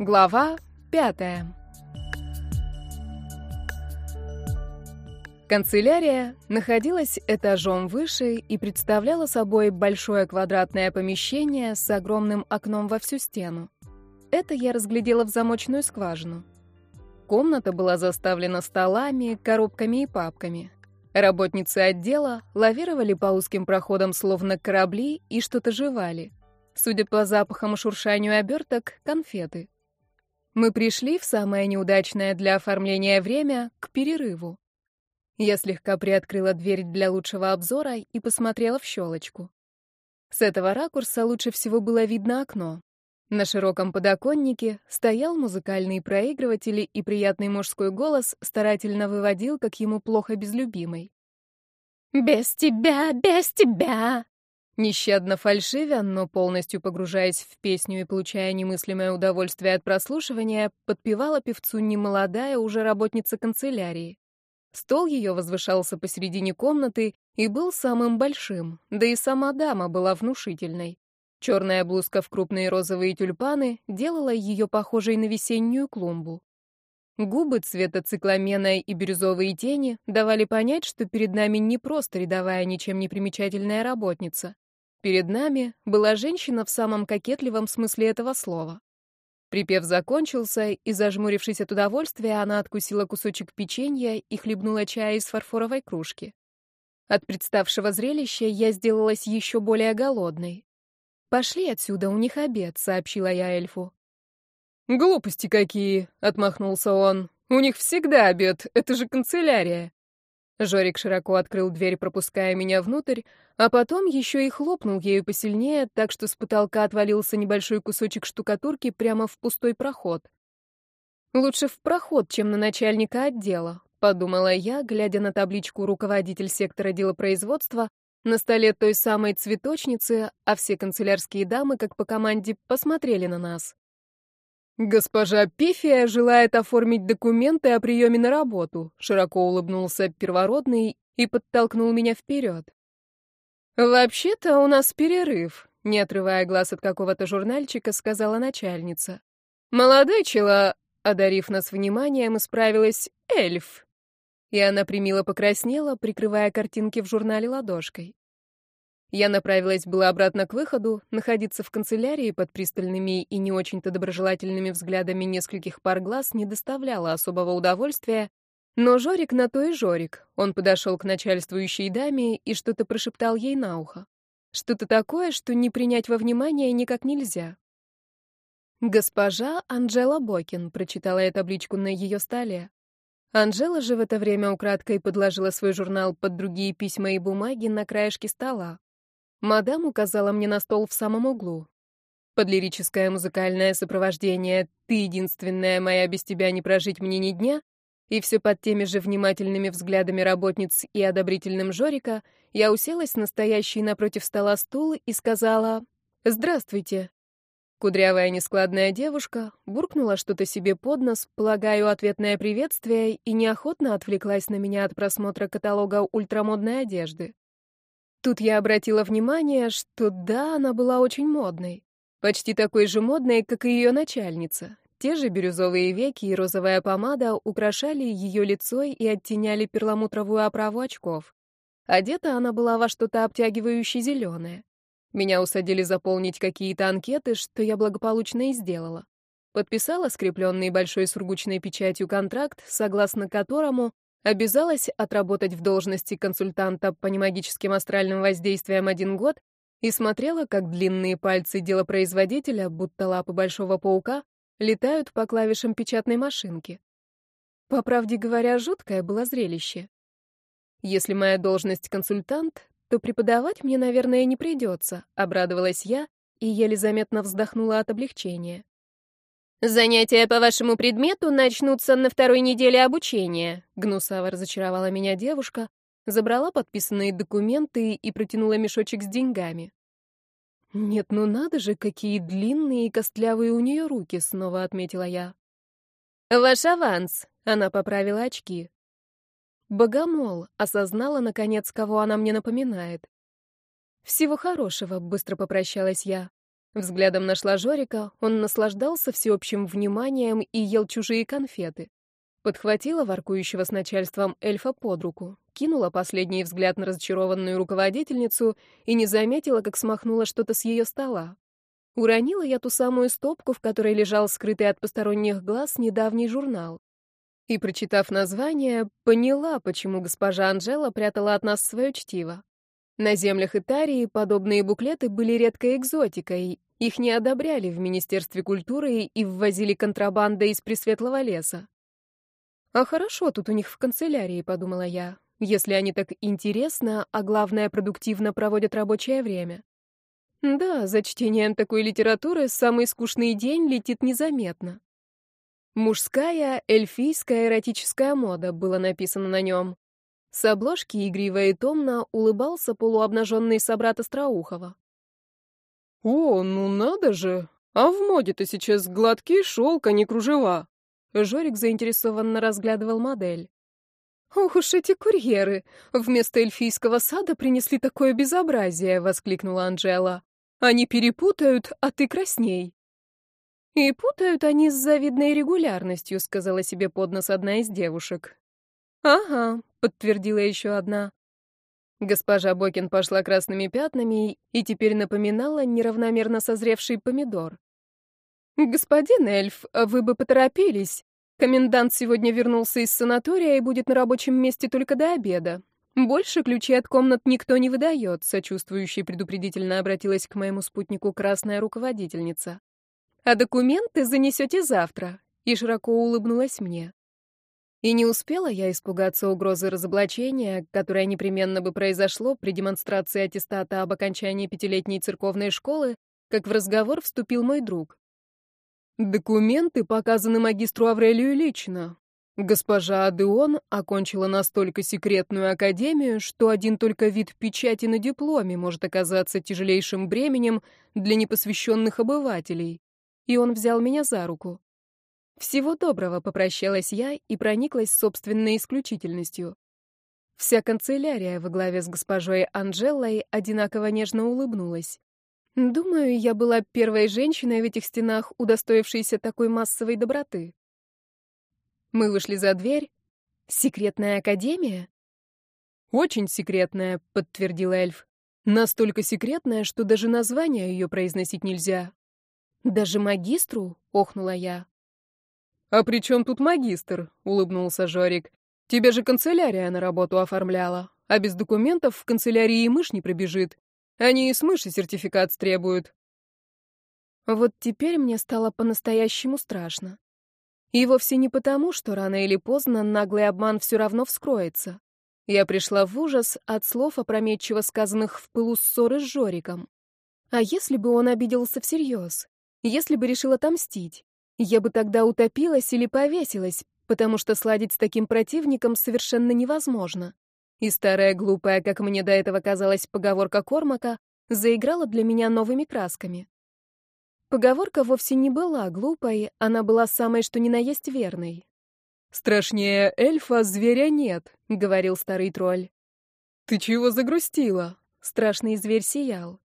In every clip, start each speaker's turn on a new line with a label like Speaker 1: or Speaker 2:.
Speaker 1: Глава пятая. Канцелярия находилась этажом выше и представляла собой большое квадратное помещение с огромным окном во всю стену. Это я разглядела в замочную скважину. Комната была заставлена столами, коробками и папками. Работницы отдела лавировали по узким проходам словно корабли и что-то жевали. Судя по запахам и шуршанию оберток, конфеты — мы пришли в самое неудачное для оформления время к перерыву. Я слегка приоткрыла дверь для лучшего обзора и посмотрела в щелочку. С этого ракурса лучше всего было видно окно. На широком подоконнике стоял музыкальный проигрыватель, и приятный мужской голос старательно выводил, как ему плохо без любимой. «Без тебя, без тебя!» Нещадно фальшивя, но полностью погружаясь в песню и получая немыслимое удовольствие от прослушивания, подпевала певцу немолодая уже работница канцелярии. Стол ее возвышался посередине комнаты и был самым большим, да и сама дама была внушительной. Черная блузка в крупные розовые тюльпаны делала ее похожей на весеннюю клумбу. Губы цвета цикламена и бирюзовые тени давали понять, что перед нами не просто рядовая, ничем не примечательная работница. Перед нами была женщина в самом кокетливом смысле этого слова. Припев закончился, и, зажмурившись от удовольствия, она откусила кусочек печенья и хлебнула чая из фарфоровой кружки. От представшего зрелища я сделалась еще более голодной. «Пошли отсюда, у них обед», — сообщила я эльфу.
Speaker 2: «Глупости какие!» — отмахнулся он. «У них всегда обед, это же канцелярия!»
Speaker 1: Жорик широко открыл дверь, пропуская меня внутрь, а потом еще и хлопнул ею посильнее, так что с потолка отвалился небольшой кусочек штукатурки прямо в пустой проход. «Лучше в проход, чем на начальника отдела», — подумала я, глядя на табличку «Руководитель сектора делопроизводства» на столе той самой цветочницы, а все канцелярские дамы, как по команде, посмотрели на нас.
Speaker 2: «Госпожа Пифия желает оформить документы о приеме на работу», — широко улыбнулся первородный и подтолкнул меня вперед.
Speaker 1: «Вообще-то у нас перерыв», — не отрывая глаз от какого-то журнальчика, сказала начальница. «Молодой чела», — одарив нас вниманием, исправилась эльф. И она примило покраснела, прикрывая картинки в журнале ладошкой. Я направилась была обратно к выходу, находиться в канцелярии под пристальными и не очень-то доброжелательными взглядами нескольких пар глаз не доставляло особого удовольствия, но Жорик на то и Жорик. Он подошел к начальствующей даме и что-то прошептал ей на ухо. Что-то такое, что не принять во внимание никак нельзя. «Госпожа Анжела Бокин», — прочитала я табличку на ее столе. Анжела же в это время украдкой подложила свой журнал под другие письма и бумаги на краешке стола. Мадам указала мне на стол в самом углу. Под лирическое музыкальное сопровождение «Ты единственная моя, без тебя не прожить мне ни дня» и все под теми же внимательными взглядами работниц и одобрительным Жорика, я уселась настоящий напротив стола стул и сказала «Здравствуйте». Кудрявая нескладная девушка буркнула что-то себе под нос, полагаю, ответное приветствие, и неохотно отвлеклась на меня от просмотра каталога ультрамодной одежды. Тут я обратила внимание, что да, она была очень модной. Почти такой же модной, как и ее начальница. Те же бирюзовые веки и розовая помада украшали ее лицо и оттеняли перламутровую оправу очков. Одета она была во что-то обтягивающе зеленое. Меня усадили заполнить какие-то анкеты, что я благополучно и сделала. Подписала скрепленный большой сургучной печатью контракт, согласно которому обязалась отработать в должности консультанта по немагическим астральным воздействиям один год и смотрела, как длинные пальцы делопроизводителя, будто лапы большого паука, летают по клавишам печатной машинки. По правде говоря, жуткое было зрелище. Если моя должность консультант, то преподавать мне, наверное, не придется, обрадовалась я и еле заметно вздохнула от облегчения.
Speaker 3: «Занятия по вашему предмету начнутся на второй неделе обучения», — гнусаво разочаровала меня девушка, забрала подписанные документы и протянула мешочек с деньгами.
Speaker 1: «Нет, ну надо же, какие длинные и костлявые у нее руки», — снова отметила я.
Speaker 3: «Ваш аванс», — она поправила очки.
Speaker 1: Богомол осознала, наконец, кого она мне напоминает. «Всего хорошего», — быстро попрощалась я. Взглядом нашла Жорика, он наслаждался всеобщим вниманием и ел чужие конфеты. Подхватила воркующего с начальством эльфа под руку, кинула последний взгляд на разочарованную руководительницу и не заметила, как смахнула что-то с ее стола. Уронила я ту самую стопку, в которой лежал скрытый от посторонних глаз недавний журнал. И, прочитав название, поняла, почему госпожа Анжела прятала от нас свое чтиво. На землях Итарии подобные буклеты были редкой экзотикой, их не одобряли в Министерстве культуры и ввозили контрабандой из Пресветлого леса. «А хорошо тут у них в канцелярии», — подумала я, «если они так интересно, а главное, продуктивно проводят рабочее время». Да, за чтением такой литературы самый скучный день летит незаметно. «Мужская эльфийская эротическая мода» было написано на нем. С обложки игриво и томно улыбался полуобнаженный собрат Остроухова.
Speaker 2: «О, ну надо же! А в моде-то сейчас гладкие шелка, не кружева!»
Speaker 1: Жорик заинтересованно разглядывал модель. «Ох уж эти курьеры! Вместо эльфийского сада принесли такое безобразие!» — воскликнула Анжела. «Они перепутают, а ты красней!» «И путают они с завидной регулярностью», — сказала себе под нос одна из девушек. «Ага», — подтвердила еще одна. Госпожа Бокин пошла красными пятнами и теперь напоминала неравномерно созревший помидор. «Господин эльф, вы бы поторопились. Комендант сегодня вернулся из санатория и будет на рабочем месте только до обеда. Больше ключей от комнат никто не выдает», — сочувствующе предупредительно обратилась к моему спутнику красная руководительница. «А документы занесете завтра», — и широко улыбнулась мне. И не успела я испугаться угрозы разоблачения, которое непременно бы произошло при демонстрации аттестата об окончании пятилетней церковной школы, как в разговор вступил мой друг.
Speaker 2: Документы показаны магистру Аврелию лично. Госпожа Адеон окончила настолько секретную академию, что один только вид печати на дипломе может оказаться тяжелейшим бременем для непосвященных обывателей. И он взял меня за руку. Всего доброго попрощалась я и прониклась собственной исключительностью. Вся канцелярия во главе с госпожой Анжеллой одинаково нежно улыбнулась. Думаю, я была первой женщиной в этих стенах, удостоившейся такой массовой доброты. Мы вышли за дверь. Секретная академия? Очень секретная, подтвердил эльф. Настолько секретная, что даже название ее произносить нельзя.
Speaker 1: Даже магистру, охнула я.
Speaker 2: «А при чем тут магистр?» — улыбнулся Жорик. «Тебя же канцелярия на работу оформляла, а без документов в канцелярии и мышь не пробежит. Они и с мыши сертификат требуют».
Speaker 1: Вот теперь мне стало по-настоящему страшно. И вовсе не потому, что рано или поздно наглый обман все равно вскроется. Я пришла в ужас от слов, опрометчиво сказанных в пылу ссоры с Жориком. А если бы он обиделся всерьез? Если бы решил отомстить? Я бы тогда утопилась или повесилась, потому что сладить с таким противником совершенно невозможно. И старая глупая, как мне до этого казалось, поговорка Кормака заиграла для меня новыми красками. Поговорка вовсе не была глупой, она была самой что ни на есть верной.
Speaker 2: «Страшнее эльфа зверя нет», — говорил старый тролль. «Ты чего загрустила?»
Speaker 1: — страшный зверь сиял.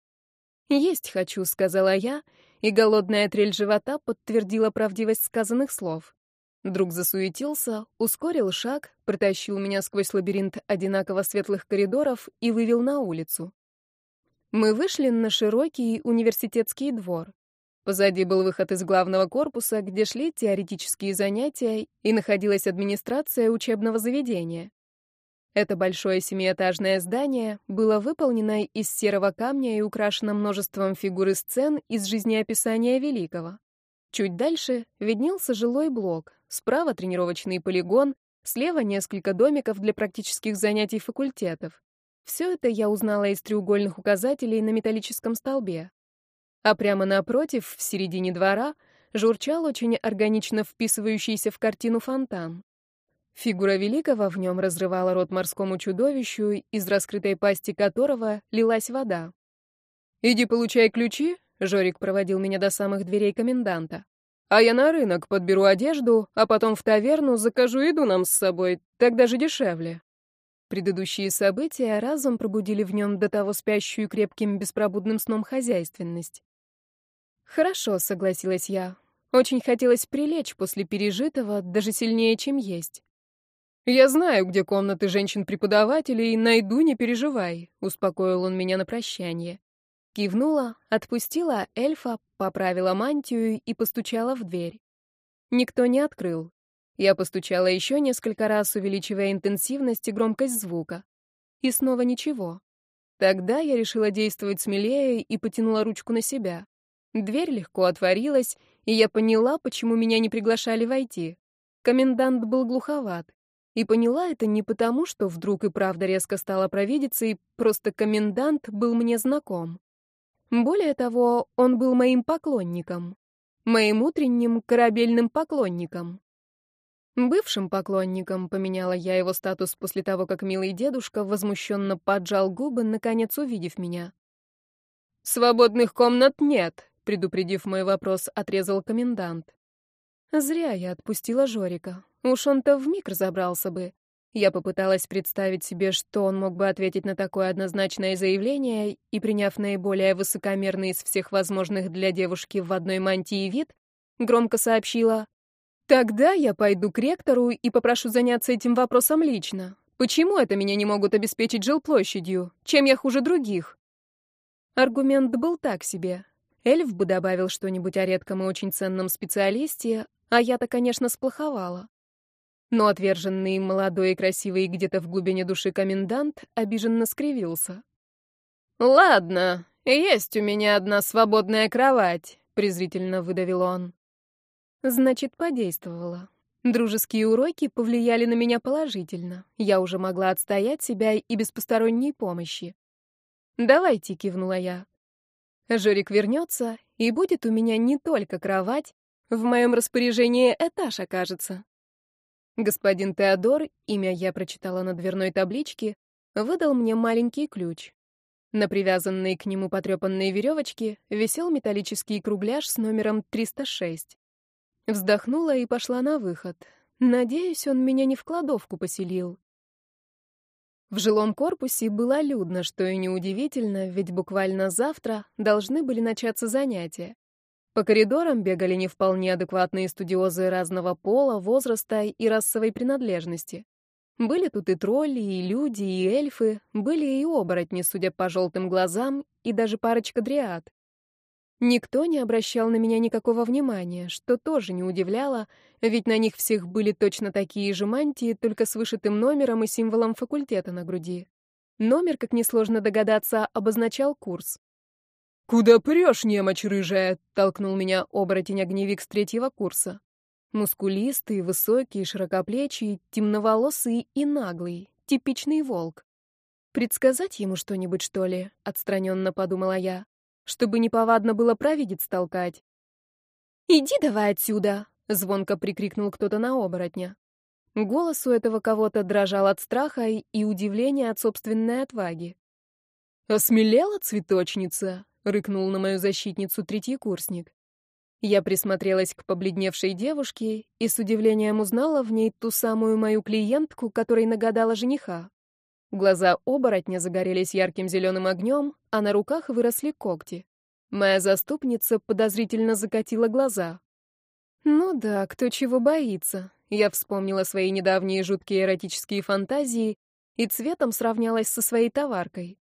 Speaker 1: «Есть хочу», — сказала я, и голодная трель живота подтвердила правдивость сказанных слов. Друг засуетился, ускорил шаг, притащил меня сквозь лабиринт одинаково светлых коридоров и вывел на улицу. Мы вышли на широкий университетский двор. Позади был выход из главного корпуса, где шли теоретические занятия и находилась администрация учебного заведения. Это большое семиэтажное здание было выполнено из серого камня и украшено множеством фигур и сцен из жизнеописания Великого. Чуть дальше виднелся жилой блок, справа тренировочный полигон, слева несколько домиков для практических занятий факультетов. Все это я узнала из треугольных указателей на металлическом столбе. А прямо напротив, в середине двора, журчал очень органично вписывающийся в картину фонтан. Фигура великого в нем разрывала рот морскому чудовищу, из раскрытой пасти которого лилась вода.
Speaker 2: «Иди получай ключи», — Жорик проводил меня до самых дверей коменданта. «А я на рынок подберу одежду, а потом в таверну закажу еду нам с собой, так даже дешевле».
Speaker 1: Предыдущие события разом пробудили в нем до того спящую крепким беспробудным сном хозяйственность. «Хорошо», — согласилась я. Очень хотелось прилечь после пережитого, даже сильнее, чем есть.
Speaker 2: «Я знаю, где комнаты женщин-преподавателей, найду, не переживай», — успокоил он меня на прощание.
Speaker 1: Кивнула, отпустила эльфа, поправила мантию и постучала в дверь. Никто не открыл. Я постучала еще несколько раз, увеличивая интенсивность и громкость звука. И снова ничего. Тогда я решила действовать смелее и потянула ручку на себя. Дверь легко отворилась, и я поняла, почему меня не приглашали войти. Комендант был глуховат. И поняла это не потому, что вдруг и правда резко стала провидицей, просто комендант был мне знаком. Более того, он был моим поклонником. Моим утренним корабельным поклонником. Бывшим поклонником поменяла я его статус после того, как милый дедушка возмущенно поджал губы, наконец увидев меня.
Speaker 2: «Свободных комнат нет», — предупредив мой вопрос, отрезал комендант.
Speaker 1: Зря я отпустила Жорика. Уж он-то вмиг разобрался бы. Я попыталась представить себе, что он мог бы ответить на такое однозначное заявление, и, приняв наиболее высокомерный из всех возможных для девушки в одной мантии вид, громко сообщила, «Тогда я пойду к ректору и попрошу заняться этим вопросом лично. Почему это меня не могут обеспечить жилплощадью? Чем я хуже других?» Аргумент был так себе. Эльф бы добавил что-нибудь о редком и очень ценном специалисте, а я-то, конечно, сплоховала. Но отверженный молодой и красивый где-то в глубине души комендант обиженно скривился.
Speaker 2: «Ладно, есть у меня одна свободная кровать», — презрительно выдавил он.
Speaker 1: «Значит, подействовало. Дружеские уроки повлияли на меня положительно. Я уже могла отстоять себя и без посторонней помощи. «Давайте», — кивнула я. «Жорик вернется, и будет у меня не только кровать, в моем распоряжении этаж окажется». Господин Теодор, имя я прочитала на дверной табличке, выдал мне маленький ключ. На привязанной к нему потрепанной веревочке висел металлический кругляш с номером 306. Вздохнула и пошла на выход. Надеюсь, он меня не в кладовку поселил. В жилом корпусе было людно, что и неудивительно, ведь буквально завтра должны были начаться занятия. По коридорам бегали не вполне адекватные студиозы разного пола, возраста и расовой принадлежности. Были тут и тролли, и люди, и эльфы, были и оборотни, судя по желтым глазам, и даже парочка дриад. Никто не обращал на меня никакого внимания, что тоже не удивляло, ведь на них всех были точно такие же мантии, только с вышитым номером и символом факультета на груди. Номер, как несложно догадаться, обозначал курс.
Speaker 2: «Куда прешь, немочь рыжая?» — толкнул меня оборотень-огневик с третьего курса.
Speaker 1: Мускулистый, высокий, широкоплечий, темноволосый и наглый, типичный волк. «Предсказать ему что-нибудь, что ли?» — отстраненно подумала я. «Чтобы неповадно было праведец толкать». «Иди давай отсюда!» — звонко прикрикнул кто-то на оборотня. Голос у этого кого-то дрожал от страха и удивления от собственной отваги.
Speaker 2: «Осмелела цветочница?» рыкнул на мою защитницу третий курсник.
Speaker 1: Я присмотрелась к побледневшей девушке и с удивлением узнала в ней ту самую мою клиентку, которой нагадала жениха. Глаза оборотня загорелись ярким зеленым огнем, а на руках выросли когти. Моя заступница подозрительно закатила глаза. «Ну да, кто чего боится?» Я вспомнила свои недавние жуткие эротические фантазии и цветом сравнялась со своей товаркой.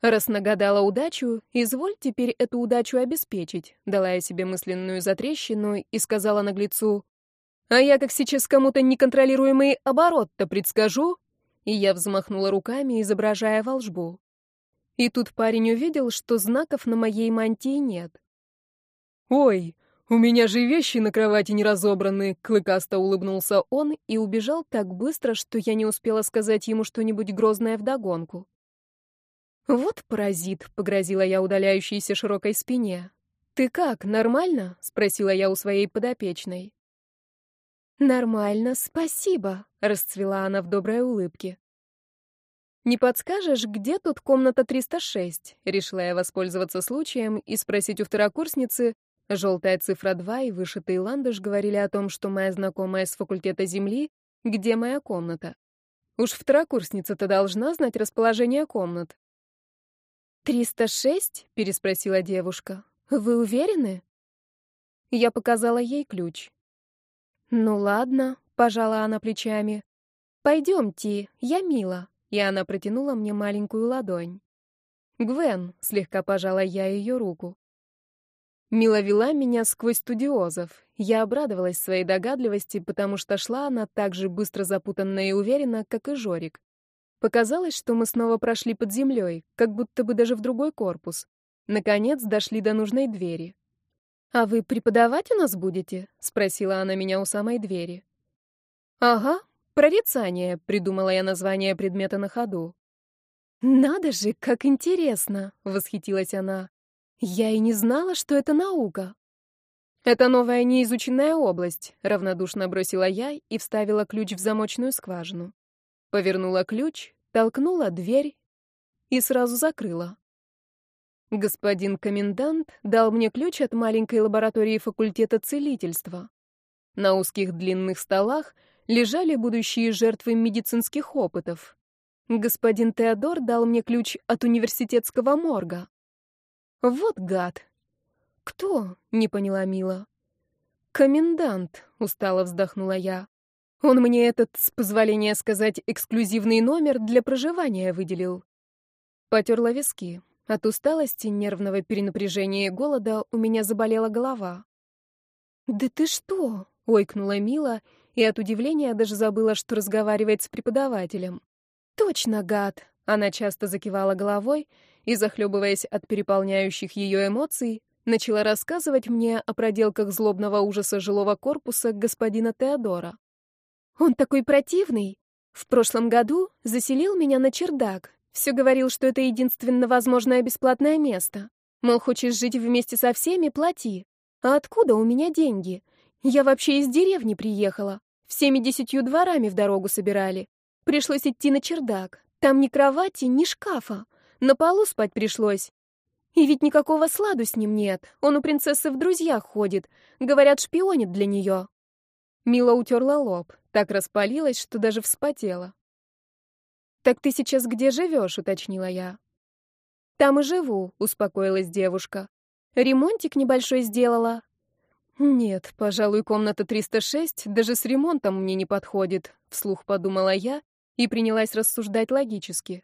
Speaker 1: Раз нагадала удачу, изволь теперь эту удачу обеспечить, дала я себе мысленную затрещину и сказала наглецу, «А я как сейчас кому-то неконтролируемый оборот-то предскажу?» И я взмахнула руками, изображая волжбу. И тут парень увидел, что знаков на моей мантии нет.
Speaker 2: «Ой, у меня же вещи на кровати не разобраны!» — клыкасто улыбнулся он и убежал так быстро, что я не успела сказать ему что-нибудь грозное вдогонку.
Speaker 1: «Вот паразит», — погрозила я удаляющейся широкой спине. «Ты как, нормально?» — спросила я у своей подопечной. «Нормально, спасибо», — расцвела она в доброй улыбке. «Не подскажешь, где тут комната 306?» — решила я воспользоваться случаем и спросить у второкурсницы. Желтая цифра 2 и вышитый ландыш говорили о том, что моя знакомая с факультета Земли, где моя комната. Уж второкурсница-то должна знать расположение комнат. «Триста шесть?» — переспросила девушка. «Вы уверены?» Я показала ей ключ. «Ну ладно», — пожала она плечами. Пойдемте, я мила». И она протянула мне маленькую ладонь. «Гвен», — слегка пожала я ее руку. Мила вела меня сквозь студиозов. Я обрадовалась своей догадливости, потому что шла она так же быстро, запутанно и уверенно, как и Жорик. Показалось, что мы снова прошли под землей, как будто бы даже в другой корпус. Наконец дошли до нужной двери. «А вы преподавать у нас будете?» — спросила она меня у самой двери. «Ага, прорицание», — придумала я название предмета на ходу. «Надо же, как интересно!» — восхитилась она. «Я и не знала, что это наука». «Это новая неизученная область», — равнодушно бросила я и вставила ключ в замочную скважину. Повернула ключ, толкнула дверь и сразу закрыла. Господин комендант дал мне ключ от маленькой лаборатории факультета целительства. На узких длинных столах лежали будущие жертвы медицинских опытов. Господин Теодор дал мне ключ от университетского морга. Вот гад. Кто? не поняла Мила. Комендант, устало вздохнула я. Он мне этот, с позволения сказать, эксклюзивный номер для проживания выделил. Потерла виски. От усталости, нервного перенапряжения и голода у меня заболела голова. «Да ты что?» — ойкнула Мила, и от удивления даже забыла, что разговаривает с преподавателем. «Точно, гад!» — она часто закивала головой и, захлебываясь от переполняющих ее эмоций, начала рассказывать мне о проделках злобного ужаса жилого корпуса господина Теодора. Он такой противный. В прошлом году заселил меня на чердак. Все говорил, что это единственно возможное бесплатное место. Мол, хочешь жить вместе со всеми, плати. А откуда у меня деньги? Я вообще из деревни приехала. Всеми десятью дворами в дорогу собирали. Пришлось идти на чердак. Там ни кровати, ни шкафа. На полу спать пришлось. И ведь никакого сладу с ним нет. Он у принцессы в друзьях ходит. Говорят, шпионит для нее. Мила утерла лоб. Так распалилась, что даже вспотела. «Так ты сейчас где живешь?» — уточнила я. «Там и живу», — успокоилась девушка. «Ремонтик небольшой сделала». «Нет, пожалуй, комната 306 даже с ремонтом мне не подходит», — вслух подумала я и принялась рассуждать логически.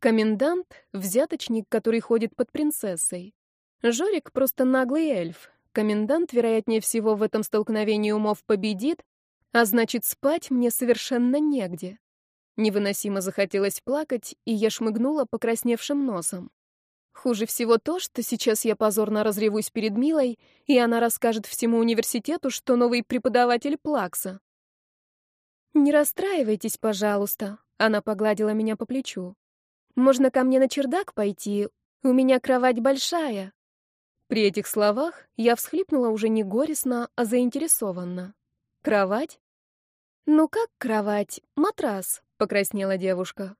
Speaker 1: Комендант — взяточник, который ходит под принцессой. Жорик — просто наглый эльф. Комендант, вероятнее всего, в этом столкновении умов победит, а значит, спать мне совершенно негде. Невыносимо захотелось плакать, и я шмыгнула покрасневшим носом. Хуже всего то, что сейчас я позорно разревусь перед Милой, и она расскажет всему университету, что новый преподаватель Плакса. «Не расстраивайтесь, пожалуйста», — она погладила меня по плечу. «Можно ко мне на чердак пойти? У меня кровать большая». При этих словах я всхлипнула уже не горестно, а заинтересованно. «Кровать? «Ну как кровать? Матрас!» — покраснела девушка.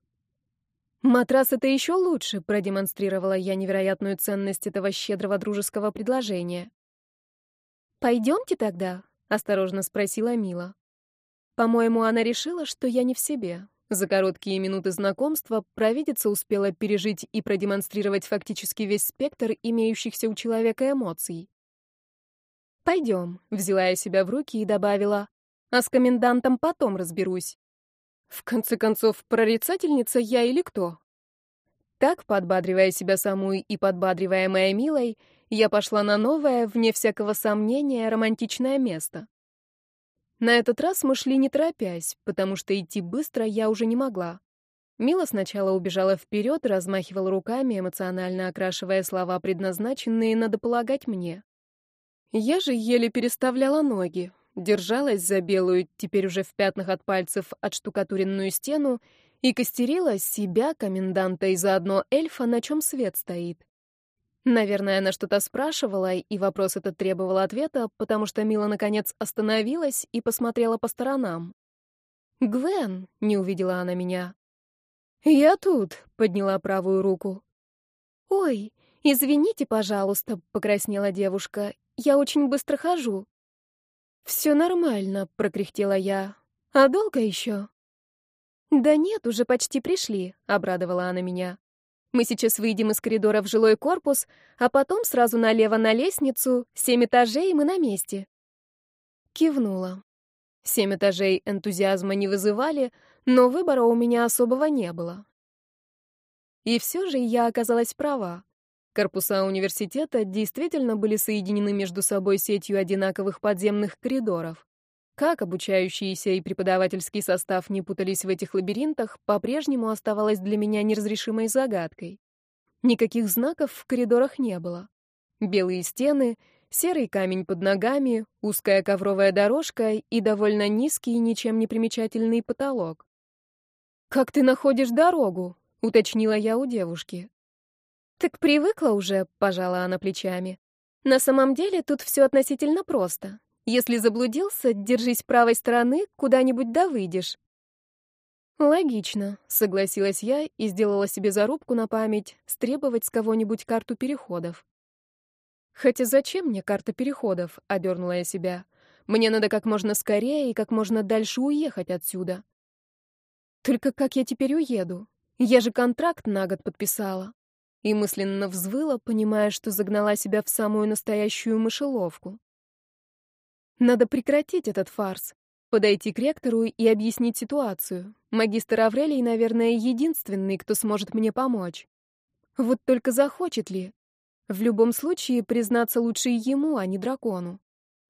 Speaker 1: «Матрас — это еще лучше!» — продемонстрировала я невероятную ценность этого щедрого дружеского предложения. «Пойдемте тогда?» — осторожно спросила Мила. По-моему, она решила, что я не в себе. За короткие минуты знакомства провидица успела пережить и продемонстрировать фактически весь спектр имеющихся у человека эмоций. «Пойдем», — взяла я себя в руки и добавила, а с комендантом потом разберусь. В конце концов, прорицательница я или кто? Так, подбадривая себя самую и подбадривая подбадриваемая Милой, я пошла на новое, вне всякого сомнения, романтичное место. На этот раз мы шли не торопясь, потому что идти быстро я уже не могла. Мила сначала убежала вперед, размахивала руками, эмоционально окрашивая слова, предназначенные, надо полагать, мне. Я же еле переставляла ноги, держалась за белую, теперь уже в пятнах от пальцев, отштукатуренную стену и костерила себя, коменданта и заодно эльфа, на чем свет стоит. Наверное, она что-то спрашивала, и вопрос этот требовал ответа, потому что Мила, наконец, остановилась и посмотрела по сторонам. «Гвен!» — не увидела она меня. «Я тут!» — подняла правую руку. «Ой, извините, пожалуйста!» — покраснела девушка. «Я очень быстро хожу!» «Все нормально», — прокряхтела я. «А долго еще?» «Да нет, уже почти пришли», — обрадовала она меня.
Speaker 3: «Мы сейчас выйдем из коридора в жилой корпус, а потом сразу налево на лестницу, семь этажей, и мы на месте». Кивнула. Семь этажей энтузиазма не вызывали, но выбора у меня особого не было. И все же я оказалась права. Корпуса университета действительно были соединены между собой сетью одинаковых подземных коридоров. Как обучающийся и преподавательский состав не путались в этих лабиринтах, по-прежнему оставалось для меня неразрешимой загадкой. Никаких знаков в коридорах не было. Белые стены, серый камень под ногами, узкая ковровая дорожка и довольно низкий, ничем не примечательный потолок. «Как ты находишь дорогу?» — уточнила я у девушки. Так привыкла уже, пожала она плечами. На самом деле тут все относительно просто. Если заблудился, держись правой стороны, куда-нибудь да выйдешь. Логично, согласилась я и сделала себе зарубку на память стребовать с кого-нибудь карту переходов. Хотя зачем мне карта переходов, одернула я себя. Мне надо как можно скорее и как можно дальше уехать отсюда. Только как я теперь уеду? Я же контракт на год подписала и мысленно взвыла, понимая, что загнала себя в самую настоящую мышеловку. Надо прекратить этот фарс, подойти к ректору и объяснить ситуацию. Магистр Аврелий, наверное, единственный, кто сможет мне помочь. Вот только захочет ли? В любом случае, признаться лучше ему, а не дракону.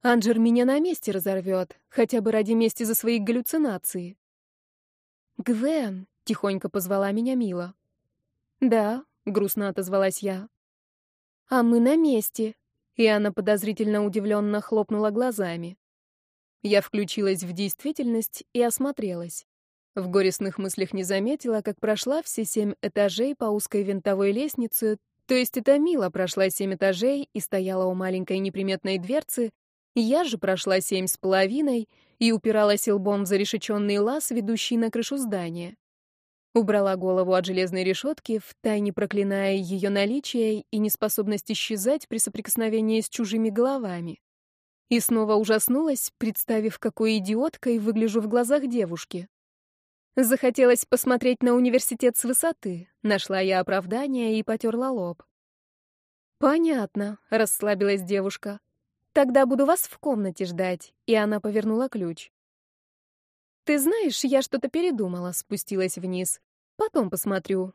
Speaker 3: Анджер меня на месте разорвет, хотя бы ради мести за свои галлюцинации. «Гвен!» — тихонько позвала меня Мила. «Да», грустно отозвалась я. А мы на месте. И она подозрительно удивленно хлопнула глазами. Я включилась в действительность и осмотрелась. В горестных мыслях не заметила, как прошла все семь этажей по узкой винтовой лестнице, то есть это Мила прошла семь этажей и стояла у маленькой неприметной дверцы, я же прошла семь с половиной и упиралась лбом в зарешеченный лаз, ведущий на крышу здания. Убрала голову от железной решетки, втайне проклиная ее наличие и неспособность исчезать при соприкосновении с чужими головами. И снова ужаснулась, представив, какой идиоткой выгляжу в глазах девушки. Захотелось посмотреть на университет с высоты. Нашла я оправдание и потерла лоб. «Понятно», — расслабилась девушка. «Тогда буду вас в комнате ждать», — и она повернула ключ. «Ты знаешь, я что-то передумала», — спустилась вниз. Потом посмотрю.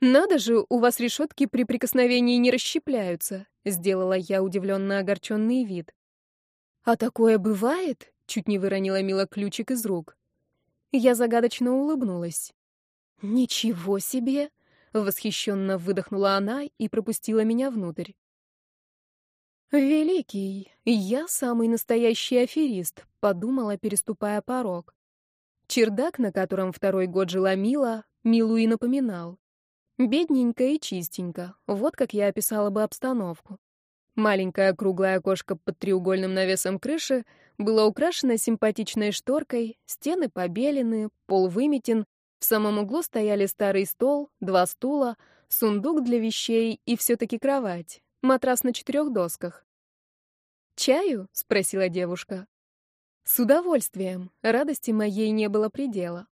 Speaker 3: Надо же, у вас решетки при прикосновении не расщепляются, сделала я удивленно огорченный вид. А такое бывает? Чуть не выронила Мила ключик из рук. Я загадочно улыбнулась. Ничего себе! Восхищенно выдохнула она и пропустила меня внутрь. «Великий, я самый настоящий аферист», — подумала, переступая порог. Чердак, на котором второй год жила Мила, Милу и напоминал. Бедненько и чистенько, вот как я описала бы обстановку. Маленькое круглое окошко под треугольным навесом крыши было украшено симпатичной шторкой, стены побелены, пол выметен, в самом углу стояли старый стол, два стула, сундук для вещей и все-таки кровать, матрас на четырех досках. «Чаю?» — спросила девушка. «С удовольствием. Радости моей не было предела.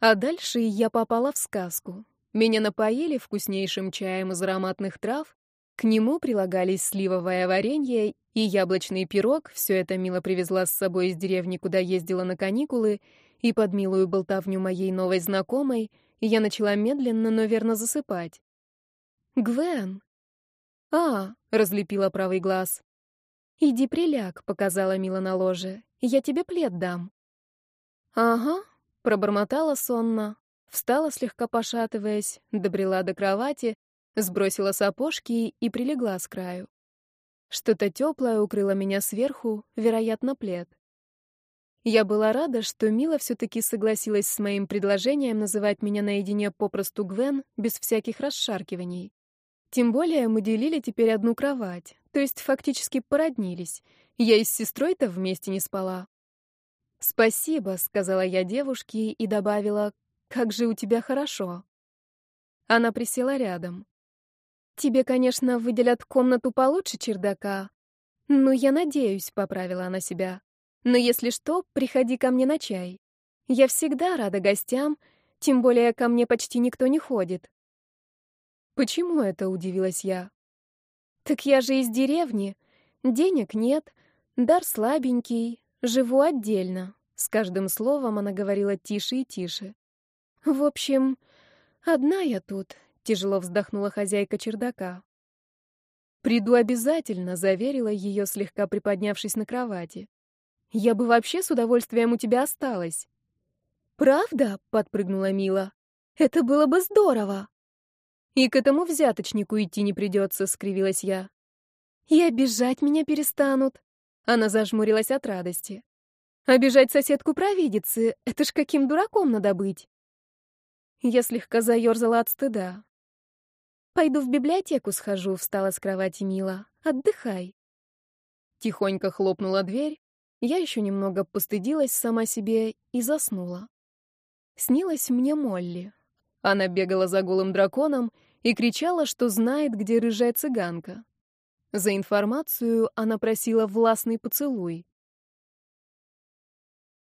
Speaker 3: А дальше я попала в сказку. Меня напоили вкуснейшим чаем из ароматных трав, к нему прилагались сливовое варенье и яблочный пирог, все это Мила привезла с собой из деревни, куда ездила на каникулы, и под милую болтовню моей новой знакомой я начала медленно, но верно засыпать. «Гвен!» «А!» — разлепила правый глаз. «Иди приляг», — показала Мила на ложе. «Я тебе плед дам». «Ага», Пробормотала сонно, встала, слегка пошатываясь, добрела до кровати, сбросила сапожки и прилегла с краю. Что-то теплое укрыло меня сверху, вероятно, плед. Я была рада, что Мила все-таки согласилась с моим предложением называть меня наедине попросту Гвен, без всяких расшаркиваний. Тем более мы делили теперь одну кровать, то есть фактически породнились. Я и с сестрой-то вместе не спала. «Спасибо», — сказала я девушке и добавила, «Как же у тебя хорошо». Она присела рядом. «Тебе, конечно, выделят комнату получше чердака. Ну, я надеюсь», — поправила она себя. «Но если что, приходи ко мне на чай. Я всегда рада гостям, тем более ко мне почти никто не ходит».
Speaker 1: «Почему это?» — удивилась я.
Speaker 3: «Так я же из деревни. Денег нет, дар слабенький, живу отдельно. С каждым словом она говорила тише и тише. «В общем, одна я тут», — тяжело вздохнула хозяйка чердака.
Speaker 1: «Приду обязательно», — заверила ее, слегка приподнявшись на кровати. «Я бы вообще с удовольствием у тебя осталась».
Speaker 3: «Правда?» — подпрыгнула Мила. «Это было бы здорово!»
Speaker 1: «И к этому взяточнику идти не придется», — скривилась я.
Speaker 3: «И обижать меня перестанут».
Speaker 1: Она зажмурилась от радости.
Speaker 3: Обижать соседку провидицы — это ж каким дураком надо быть.
Speaker 1: Я слегка заёрзала от стыда.
Speaker 3: «Пойду в библиотеку схожу», — встала с кровати Мила. «Отдыхай».
Speaker 1: Тихонько хлопнула дверь. Я еще немного постыдилась сама себе и заснула. Снилась мне Молли. Она бегала за голым драконом и кричала, что знает, где рыжая цыганка. За информацию она просила властный поцелуй.